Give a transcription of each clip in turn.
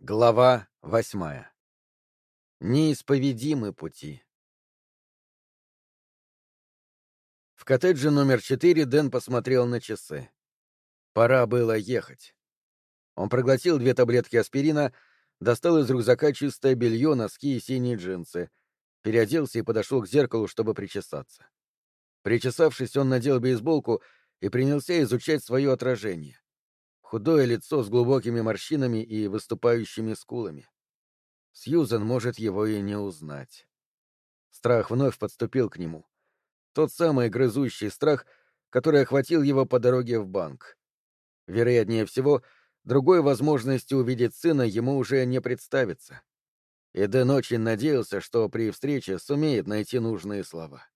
Глава восьмая. Неисповедимы пути. В коттедже номер четыре Дэн посмотрел на часы. Пора было ехать. Он проглотил две таблетки аспирина, достал из рюкзака чистое белье, носки и синие джинсы, переоделся и подошел к зеркалу, чтобы причесаться. Причесавшись, он надел бейсболку и принялся изучать свое отражение худое лицо с глубокими морщинами и выступающими скулами. Сьюзен может его и не узнать. Страх вновь подступил к нему. Тот самый грызущий страх, который охватил его по дороге в банк. Вероятнее всего, другой возможности увидеть сына ему уже не представится. И Дэн очень надеялся, что при встрече сумеет найти нужные слова.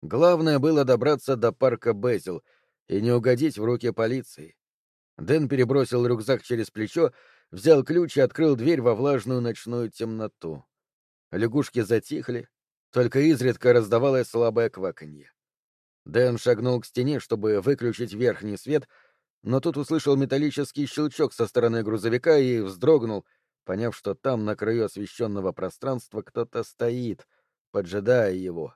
Главное было добраться до парка Безил и не угодить в руки полиции. Дэн перебросил рюкзак через плечо, взял ключ и открыл дверь во влажную ночную темноту. Лягушки затихли, только изредка раздавалось слабое кваканье. Дэн шагнул к стене, чтобы выключить верхний свет, но тут услышал металлический щелчок со стороны грузовика и вздрогнул, поняв, что там, на краю освещенного пространства, кто-то стоит, поджидая его.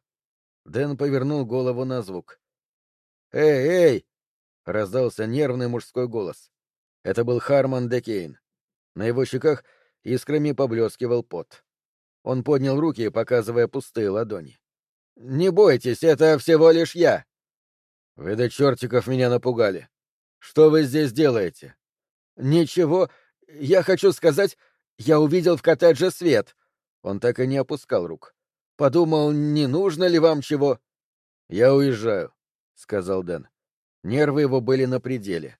Дэн повернул голову на звук. «Эй, эй!» — раздался нервный мужской голос. Это был Харман Декейн. На его щеках искрами поблескивал пот. Он поднял руки, показывая пустые ладони. «Не бойтесь, это всего лишь я!» «Вы до чертиков меня напугали. Что вы здесь делаете?» «Ничего. Я хочу сказать, я увидел в коттедже свет». Он так и не опускал рук. «Подумал, не нужно ли вам чего?» «Я уезжаю», — сказал Дэн. Нервы его были на пределе.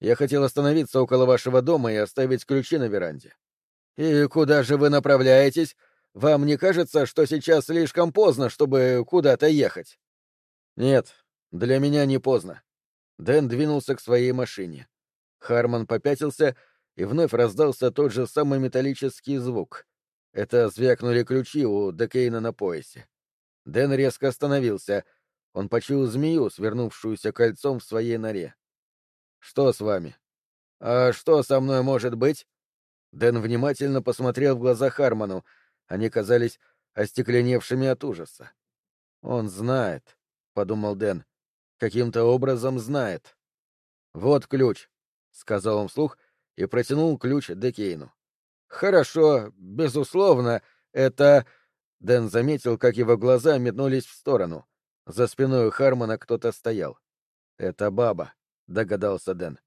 Я хотел остановиться около вашего дома и оставить ключи на веранде. И куда же вы направляетесь? Вам не кажется, что сейчас слишком поздно, чтобы куда-то ехать? Нет, для меня не поздно. Дэн двинулся к своей машине. Харман попятился, и вновь раздался тот же самый металлический звук. Это звякнули ключи у Декейна на поясе. Дэн резко остановился — он почуял змею, свернувшуюся кольцом в своей норе. «Что с вами?» «А что со мной может быть?» Дэн внимательно посмотрел в глаза Харману. Они казались остекленевшими от ужаса. «Он знает», — подумал Дэн. «Каким-то образом знает». «Вот ключ», — сказал он вслух и протянул ключ Декейну. «Хорошо, безусловно, это...» Дэн заметил, как его глаза метнулись в сторону. За спиной Хармона кто-то стоял. «Это баба», — догадался Дэн.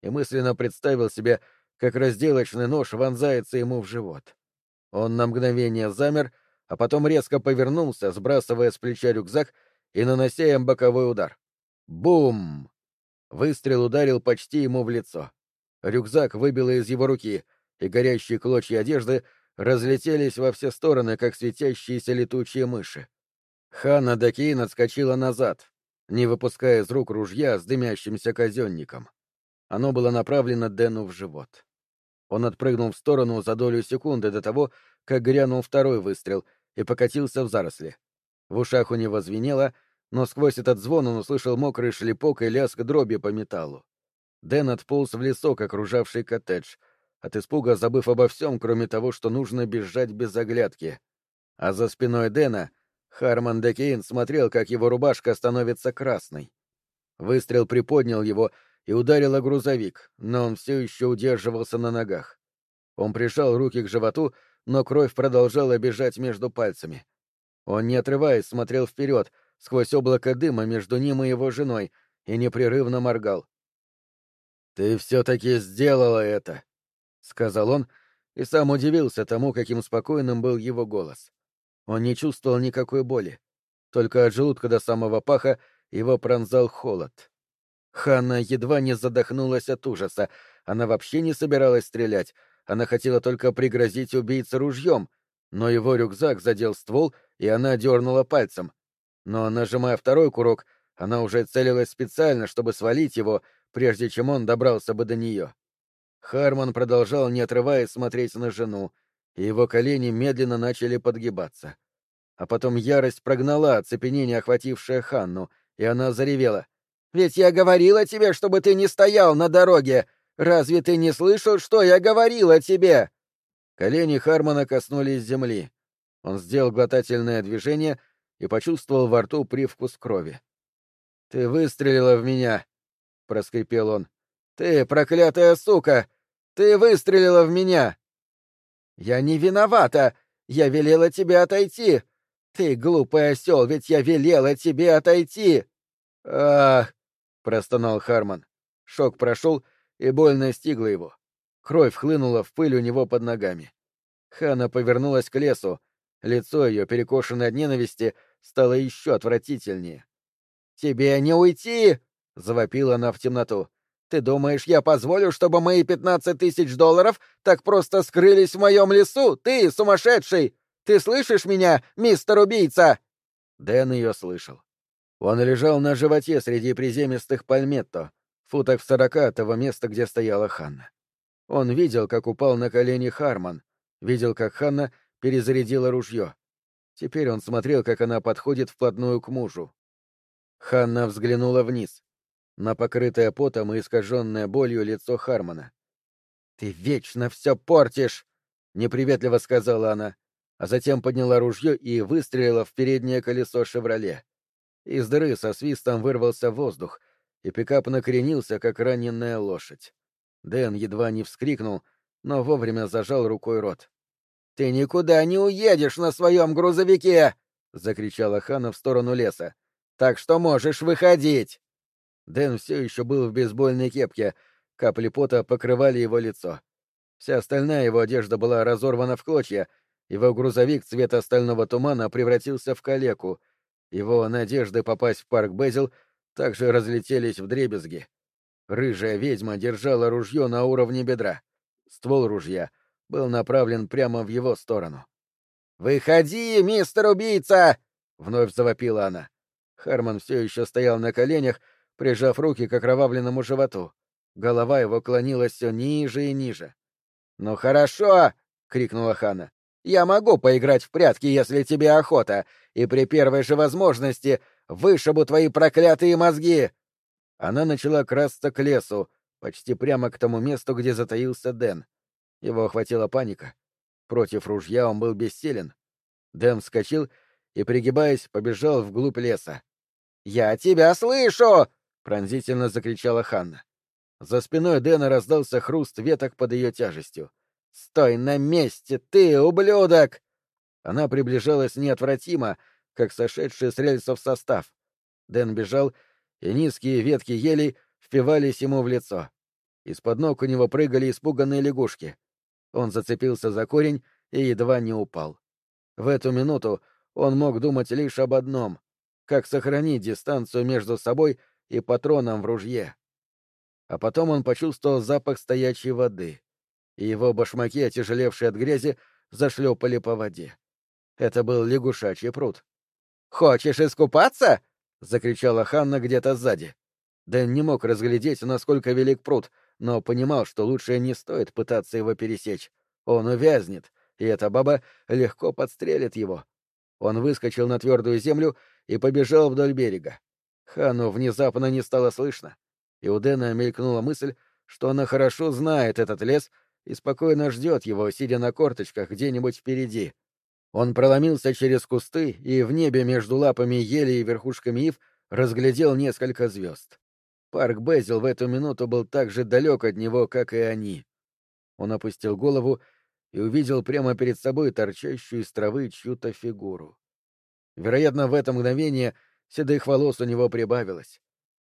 И мысленно представил себе, как разделочный нож вонзается ему в живот. Он на мгновение замер, а потом резко повернулся, сбрасывая с плеча рюкзак и нанося им боковой удар. Бум! Выстрел ударил почти ему в лицо. Рюкзак выбило из его руки, и горящие клочья одежды разлетелись во все стороны, как светящиеся летучие мыши. Ханна Дакейн отскочила назад, не выпуская из рук ружья с дымящимся казенником. Оно было направлено Дэну в живот. Он отпрыгнул в сторону за долю секунды до того, как грянул второй выстрел и покатился в заросли. В ушах у него звенело, но сквозь этот звон он услышал мокрый шлепок и лязг дроби по металлу. Дэн отполз в лесок, окружавший коттедж, от испуга забыв обо всем, кроме того, что нужно бежать без оглядки. А за спиной Дэна — Харман Декейн смотрел, как его рубашка становится красной. Выстрел приподнял его и ударил о грузовик, но он все еще удерживался на ногах. Он прижал руки к животу, но кровь продолжала бежать между пальцами. Он, не отрываясь, смотрел вперед, сквозь облако дыма между ним и его женой, и непрерывно моргал. «Ты все-таки сделала это!» — сказал он, и сам удивился тому, каким спокойным был его голос. Он не чувствовал никакой боли. Только от желудка до самого паха его пронзал холод. Ханна едва не задохнулась от ужаса. Она вообще не собиралась стрелять. Она хотела только пригрозить убийце ружьем, но его рюкзак задел ствол, и она дернула пальцем. Но, нажимая второй курок, она уже целилась специально, чтобы свалить его, прежде чем он добрался бы до нее. Харман продолжал, не отрываясь, смотреть на жену, и его колени медленно начали подгибаться. А потом ярость прогнала оцепенение, охватившее Ханну, и она заревела. «Ведь я говорила тебе, чтобы ты не стоял на дороге! Разве ты не слышал, что я говорил о тебе?» Колени Хармона коснулись земли. Он сделал глотательное движение и почувствовал во рту привкус крови. «Ты выстрелила в меня!» — проскрипел он. «Ты, проклятая сука! Ты выстрелила в меня!» «Я не виновата! Я велела тебе отойти! Ты, глупый осел, ведь я велела тебе отойти!» «Ах!» — простонал Харман. Шок прошел, и боль настигла его. Кровь хлынула в пыль у него под ногами. Хана повернулась к лесу. Лицо ее, перекошенное от ненависти, стало еще отвратительнее. «Тебе не уйти!» — завопила она в темноту. «Ты думаешь, я позволю, чтобы мои пятнадцать тысяч долларов так просто скрылись в моем лесу? Ты сумасшедший! Ты слышишь меня, мистер убийца?» Дэн ее слышал. Он лежал на животе среди приземистых пальметто, футах в сорока от того места, где стояла Ханна. Он видел, как упал на колени Харман, видел, как Ханна перезарядила ружье. Теперь он смотрел, как она подходит вплотную к мужу. Ханна взглянула вниз, на покрытое потом и искаженное болью лицо Хармана. «Ты вечно все портишь!» — неприветливо сказала она, а затем подняла ружье и выстрелила в переднее колесо «Шевроле». Из дыры со свистом вырвался воздух, и пикап накренился, как раненая лошадь. Дэн едва не вскрикнул, но вовремя зажал рукой рот. «Ты никуда не уедешь на своем грузовике!» — закричала Хана в сторону леса. «Так что можешь выходить!» Дэн все еще был в бейсбольной кепке, капли пота покрывали его лицо. Вся остальная его одежда была разорвана в клочья, его грузовик цвета стального тумана превратился в калеку — его надежды попасть в парк Безил также разлетелись в дребезги. Рыжая ведьма держала ружье на уровне бедра. Ствол ружья был направлен прямо в его сторону. «Выходи, мистер убийца!» — вновь завопила она. Харман все еще стоял на коленях, прижав руки к окровавленному животу. Голова его клонилась все ниже и ниже. «Ну хорошо!» — крикнула Хана. Я могу поиграть в прятки, если тебе охота, и при первой же возможности вышибу твои проклятые мозги!» Она начала красться к лесу, почти прямо к тому месту, где затаился Дэн. Его охватила паника. Против ружья он был бессилен. Дэн вскочил и, пригибаясь, побежал вглубь леса. «Я тебя слышу!» — пронзительно закричала Ханна. За спиной Дэна раздался хруст веток под ее тяжестью. «Стой на месте, ты, ублюдок!» Она приближалась неотвратимо, как сошедший с рельсов состав. Дэн бежал, и низкие ветки елей впивались ему в лицо. Из-под ног у него прыгали испуганные лягушки. Он зацепился за корень и едва не упал. В эту минуту он мог думать лишь об одном — как сохранить дистанцию между собой и патроном в ружье. А потом он почувствовал запах стоячей воды и его башмаки, отяжелевшие от грязи, зашлепали по воде. Это был лягушачий пруд. «Хочешь искупаться?» — закричала Ханна где-то сзади. Дэн не мог разглядеть, насколько велик пруд, но понимал, что лучше не стоит пытаться его пересечь. Он увязнет, и эта баба легко подстрелит его. Он выскочил на твердую землю и побежал вдоль берега. Хану внезапно не стало слышно, и у Дэна мелькнула мысль, что она хорошо знает этот лес и спокойно ждет его, сидя на корточках где-нибудь впереди. Он проломился через кусты и в небе между лапами ели и верхушками ив разглядел несколько звезд. Парк Безил в эту минуту был так же далек от него, как и они. Он опустил голову и увидел прямо перед собой торчащую из травы чью-то фигуру. Вероятно, в это мгновение седых волос у него прибавилось.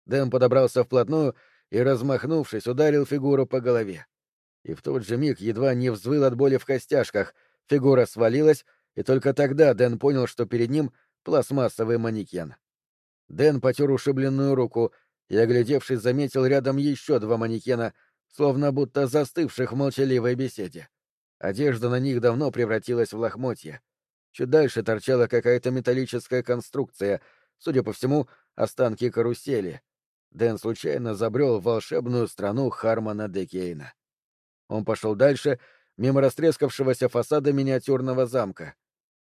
Дэн подобрался вплотную и, размахнувшись, ударил фигуру по голове и в тот же миг едва не взвыл от боли в костяшках, фигура свалилась, и только тогда Дэн понял, что перед ним пластмассовый манекен. Дэн потер ушибленную руку и, оглядевшись, заметил рядом еще два манекена, словно будто застывших в молчаливой беседе. Одежда на них давно превратилась в лохмотья. Чуть дальше торчала какая-то металлическая конструкция, судя по всему, останки карусели. Дэн случайно забрел в волшебную страну Хармона Декейна. Он пошел дальше, мимо растрескавшегося фасада миниатюрного замка.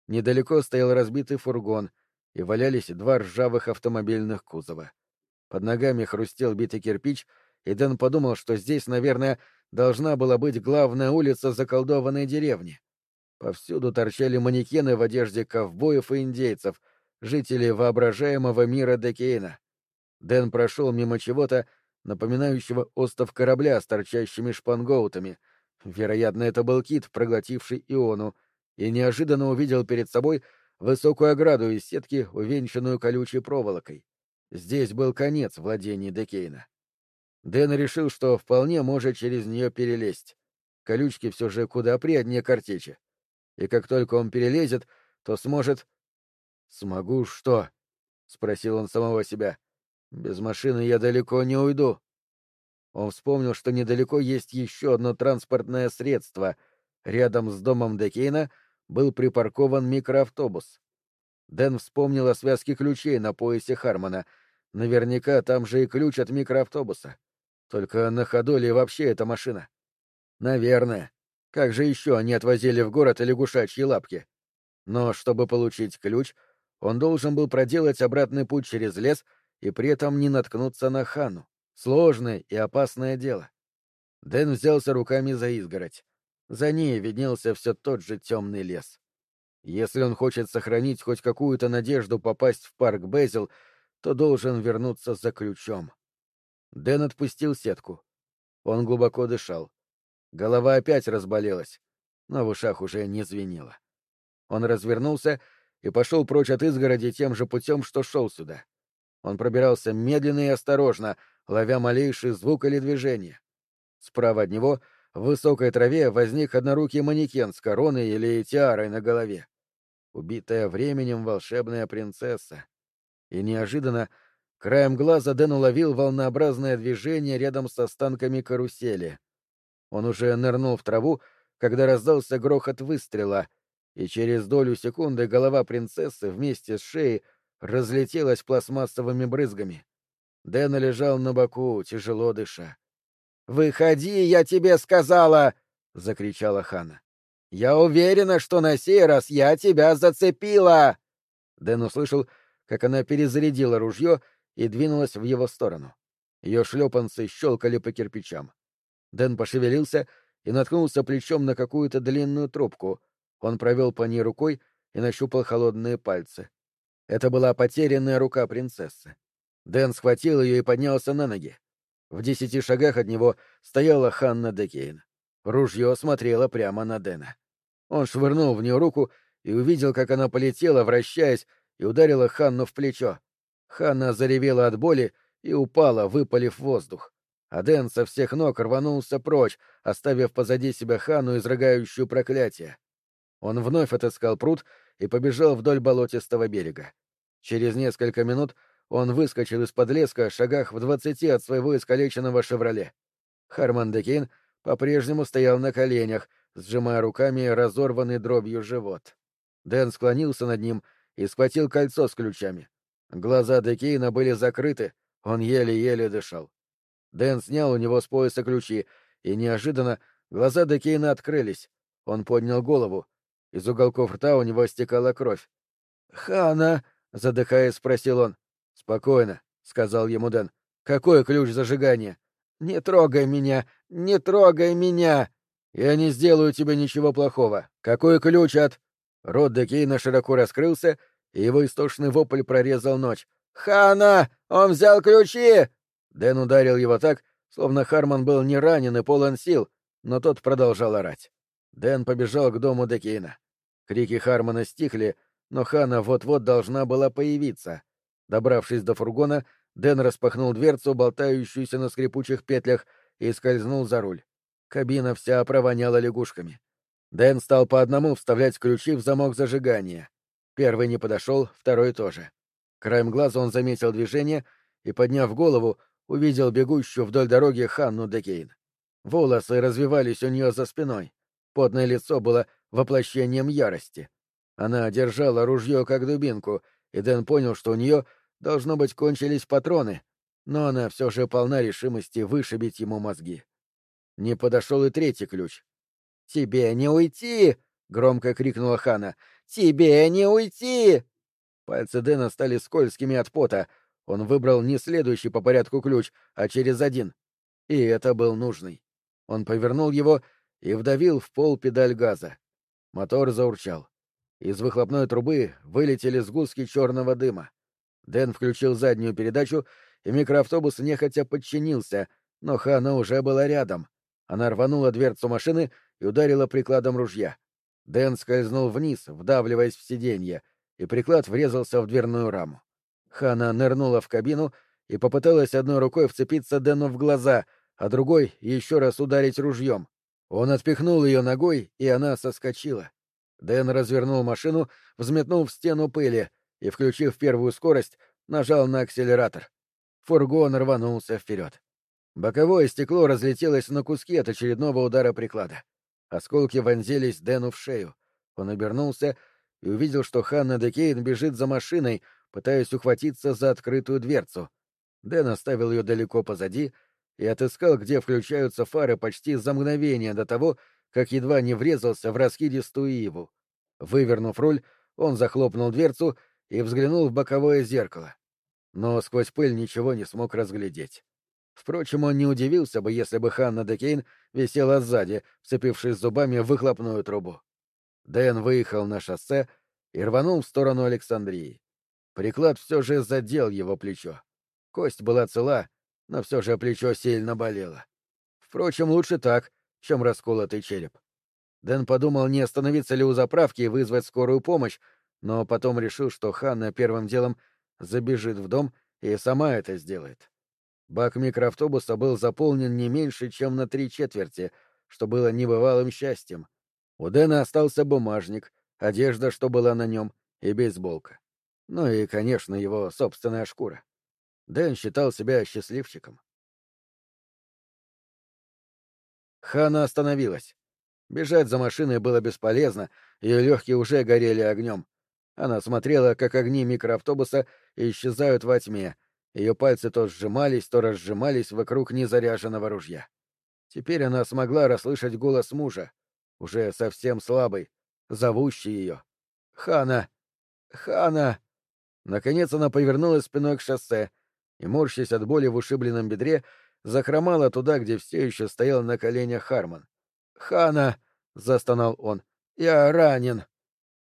Недалеко стоял разбитый фургон, и валялись два ржавых автомобильных кузова. Под ногами хрустел битый кирпич, и Дэн подумал, что здесь, наверное, должна была быть главная улица заколдованной деревни. Повсюду торчали манекены в одежде ковбоев и индейцев, жителей воображаемого мира Декейна. Дэн прошел мимо чего-то, напоминающего остов корабля с торчащими шпангоутами. Вероятно, это был кит, проглотивший Иону, и неожиданно увидел перед собой высокую ограду из сетки, увенчанную колючей проволокой. Здесь был конец владений Декейна. Дэн решил, что вполне может через нее перелезть. Колючки все же куда приятнее картечи. И как только он перелезет, то сможет... «Смогу что?» — спросил он самого себя. «Без машины я далеко не уйду». Он вспомнил, что недалеко есть еще одно транспортное средство. Рядом с домом Декейна был припаркован микроавтобус. Дэн вспомнил о связке ключей на поясе Хармона. Наверняка там же и ключ от микроавтобуса. Только на ходу ли вообще эта машина? Наверное. Как же еще они отвозили в город лягушачьи лапки? Но чтобы получить ключ, он должен был проделать обратный путь через лес и при этом не наткнуться на Хану. Сложное и опасное дело. Дэн взялся руками за изгородь. За ней виднелся все тот же темный лес. Если он хочет сохранить хоть какую-то надежду попасть в парк Безил, то должен вернуться за ключом. Дэн отпустил сетку. Он глубоко дышал. Голова опять разболелась, но в ушах уже не звенело. Он развернулся и пошел прочь от изгороди тем же путем, что шел сюда. Он пробирался медленно и осторожно, ловя малейший звук или движение. Справа от него, в высокой траве, возник однорукий манекен с короной или тиарой на голове. Убитая временем волшебная принцесса. И неожиданно Краем глаза Дэн уловил волнообразное движение рядом с останками карусели. Он уже нырнул в траву, когда раздался грохот выстрела, и через долю секунды голова принцессы вместе с шеей разлетелась пластмассовыми брызгами. Дэн лежал на боку, тяжело дыша. «Выходи, я тебе сказала!» — закричала Хана. «Я уверена, что на сей раз я тебя зацепила!» Дэн услышал, как она перезарядила ружье и двинулась в его сторону. Ее шлепанцы щелкали по кирпичам. Дэн пошевелился и наткнулся плечом на какую-то длинную трубку. Он провел по ней рукой и нащупал холодные пальцы. Это была потерянная рука принцессы. Дэн схватил ее и поднялся на ноги. В десяти шагах от него стояла Ханна Декейн. Ружье смотрело прямо на Дэна. Он швырнул в нее руку и увидел, как она полетела, вращаясь, и ударила Ханну в плечо. Ханна заревела от боли и упала, выпалив воздух. А Дэн со всех ног рванулся прочь, оставив позади себя Ханну, изрыгающую проклятие. Он вновь отыскал пруд и побежал вдоль болотистого берега. Через несколько минут он выскочил из-под леска шагах в двадцати от своего искалеченного «Шевроле». Харман Декейн по-прежнему стоял на коленях, сжимая руками разорванный дробью живот. Дэн склонился над ним и схватил кольцо с ключами. Глаза Декейна были закрыты, он еле-еле дышал. Дэн снял у него с пояса ключи, и неожиданно глаза Декейна открылись. Он поднял голову. Из уголков рта у него стекала кровь. «Хана!» — задыхаясь, спросил он. «Спокойно», — сказал ему Дэн. «Какой ключ зажигания?» «Не трогай меня! Не трогай меня!» «Я не сделаю тебе ничего плохого. Какой ключ от...» Рот Декейна широко раскрылся, и его истошный вопль прорезал ночь. «Хана! Он взял ключи!» Дэн ударил его так, словно Харман был не ранен и полон сил, но тот продолжал орать. Дэн побежал к дому Декейна. Крики Хармана стихли, но Хана вот-вот должна была появиться. Добравшись до фургона, Дэн распахнул дверцу, болтающуюся на скрипучих петлях, и скользнул за руль. Кабина вся провоняла лягушками. Дэн стал по одному вставлять ключи в замок зажигания. Первый не подошел, второй тоже. Краем глаза он заметил движение и, подняв голову, увидел бегущую вдоль дороги Ханну Декейн. Волосы развивались у нее за спиной. Потное лицо было воплощением ярости. Она держала ружье как дубинку, и Дэн понял, что у нее, должно быть, кончились патроны, но она все же полна решимости вышибить ему мозги. Не подошел и третий ключ. «Тебе не уйти!» — громко крикнула Хана. «Тебе не уйти!» Пальцы Дэна стали скользкими от пота. Он выбрал не следующий по порядку ключ, а через один. И это был нужный. Он повернул его и вдавил в пол педаль газа. Мотор заурчал. Из выхлопной трубы вылетели сгустки черного дыма. Дэн включил заднюю передачу, и микроавтобус нехотя подчинился, но Хана уже была рядом. Она рванула дверцу машины и ударила прикладом ружья. Дэн скользнул вниз, вдавливаясь в сиденье, и приклад врезался в дверную раму. Хана нырнула в кабину и попыталась одной рукой вцепиться Дэну в глаза, а другой еще раз ударить ружьем. Он отпихнул ее ногой, и она соскочила. Дэн развернул машину, взметнув стену пыли и, включив первую скорость, нажал на акселератор. Фургон рванулся вперед. Боковое стекло разлетелось на куски от очередного удара приклада. Осколки вонзились Дэну в шею. Он обернулся и увидел, что Ханна Декейн бежит за машиной, пытаясь ухватиться за открытую дверцу. Дэн оставил ее далеко позади и отыскал, где включаются фары почти за мгновение до того, как едва не врезался в раскидистую иву. Вывернув руль, он захлопнул дверцу и взглянул в боковое зеркало. Но сквозь пыль ничего не смог разглядеть. Впрочем, он не удивился бы, если бы Ханна Декейн висела сзади, вцепившись зубами в выхлопную трубу. Дэн выехал на шоссе и рванул в сторону Александрии. Приклад все же задел его плечо. Кость была цела, но все же плечо сильно болело. Впрочем, лучше так, чем расколотый череп. Дэн подумал, не остановиться ли у заправки и вызвать скорую помощь, но потом решил, что Ханна первым делом забежит в дом и сама это сделает. Бак микроавтобуса был заполнен не меньше, чем на три четверти, что было небывалым счастьем. У Дэна остался бумажник, одежда, что была на нем, и бейсболка. Ну и, конечно, его собственная шкура. Дэн считал себя счастливчиком. Хана остановилась. Бежать за машиной было бесполезно, ее легкие уже горели огнем. Она смотрела, как огни микроавтобуса исчезают во тьме. Ее пальцы то сжимались, то разжимались вокруг незаряженного ружья. Теперь она смогла расслышать голос мужа, уже совсем слабый, зовущий ее. «Хана! Хана!» Наконец она повернулась спиной к шоссе и, морщась от боли в ушибленном бедре, захромала туда, где все еще стоял на коленях Харман. «Хана!» — застонал он. «Я ранен!»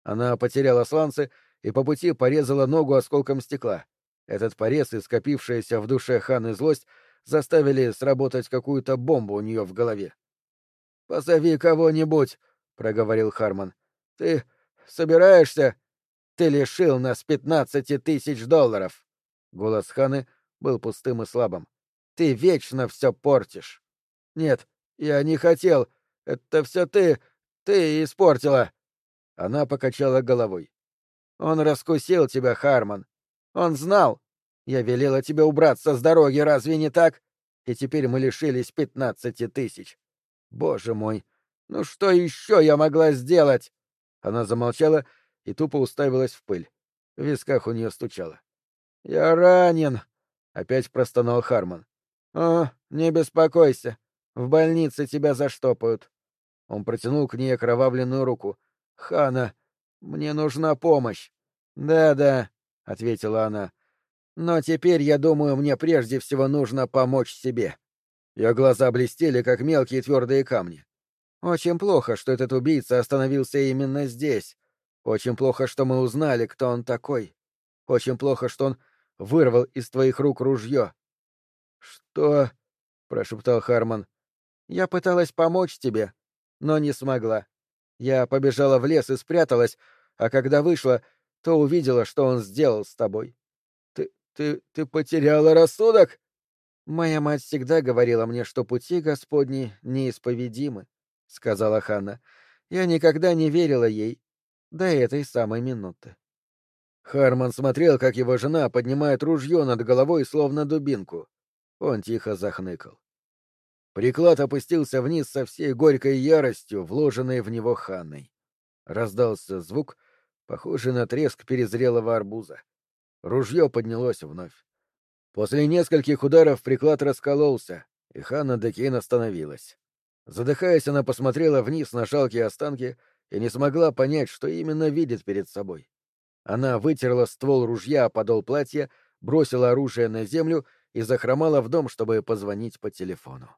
Она потеряла сланцы и по пути порезала ногу осколком стекла. Этот порез и скопившаяся в душе Ханы злость заставили сработать какую-то бомбу у нее в голове. «Позови кого-нибудь», — проговорил Харман. «Ты собираешься? Ты лишил нас пятнадцати тысяч долларов!» Голос Ханы был пустым и слабым. «Ты вечно все портишь!» «Нет, я не хотел. Это все ты... ты испортила!» Она покачала головой. «Он раскусил тебя, Харман. Он знал. Я велела тебе убраться с дороги, разве не так? И теперь мы лишились пятнадцати тысяч. Боже мой, ну что еще я могла сделать?» Она замолчала и тупо уставилась в пыль. В висках у нее стучало. «Я ранен!» — опять простонал Харман. «О, не беспокойся. В больнице тебя заштопают». Он протянул к ней окровавленную руку. «Хана, мне нужна помощь». «Да-да», — ответила она. «Но теперь, я думаю, мне прежде всего нужно помочь себе». Ее глаза блестели, как мелкие твердые камни. «Очень плохо, что этот убийца остановился именно здесь. Очень плохо, что мы узнали, кто он такой. Очень плохо, что он вырвал из твоих рук ружье». «Что?» — прошептал Харман. «Я пыталась помочь тебе, но не смогла. Я побежала в лес и спряталась, а когда вышла, то увидела, что он сделал с тобой. Ты, ты, ты потеряла рассудок? Моя мать всегда говорила мне, что пути Господни неисповедимы, — сказала Ханна. Я никогда не верила ей до этой самой минуты. Харман смотрел, как его жена поднимает ружье над головой, словно дубинку. Он тихо захныкал. Приклад опустился вниз со всей горькой яростью, вложенной в него Ханной. Раздался звук, похожий на треск перезрелого арбуза. Ружье поднялось вновь. После нескольких ударов приклад раскололся, и Ханна Декейн остановилась. Задыхаясь, она посмотрела вниз на жалкие останки и не смогла понять, что именно видит перед собой. Она вытерла ствол ружья подол платья, бросила оружие на землю и захромала в дом, чтобы позвонить по телефону.